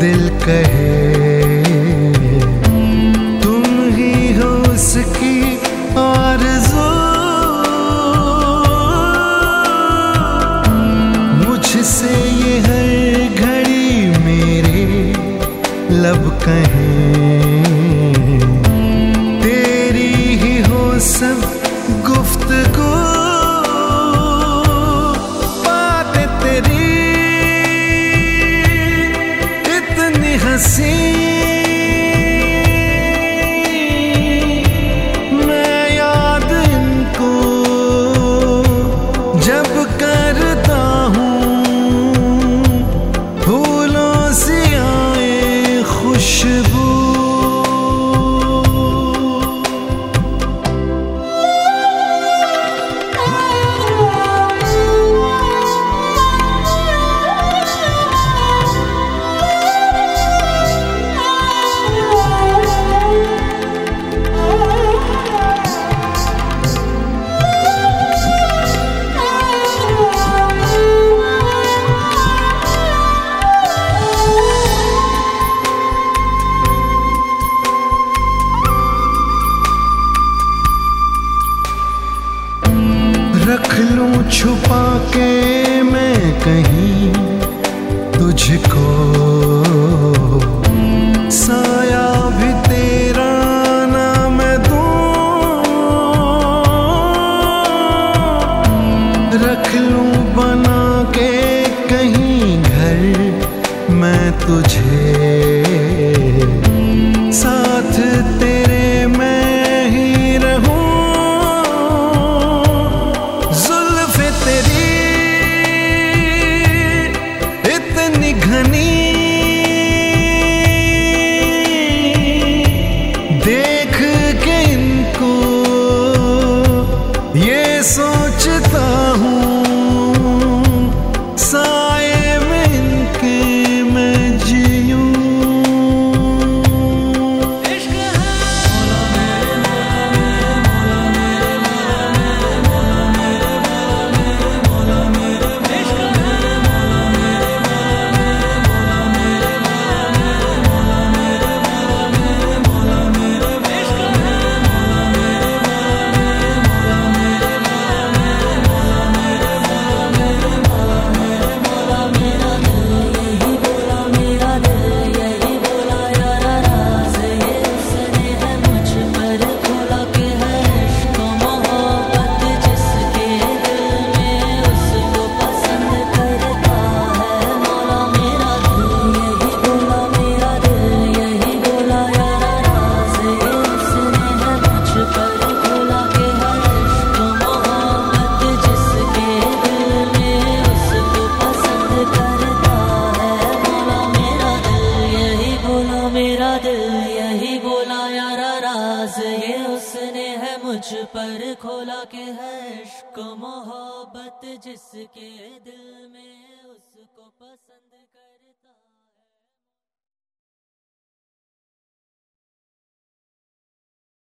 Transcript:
दिल कहे। तुम ही हो उसकी आरज़ू। मुझसे ये हर घड़ी मेरे लब कहें। छुपा के मैं कहीं तुझको साया भी तेरा ना मैं दूँ। रख लूँ बना के कहीं घर मैं तुझे day. पर खोला के है इश्क मोहब्बत जिसके दिल में उसको पसंद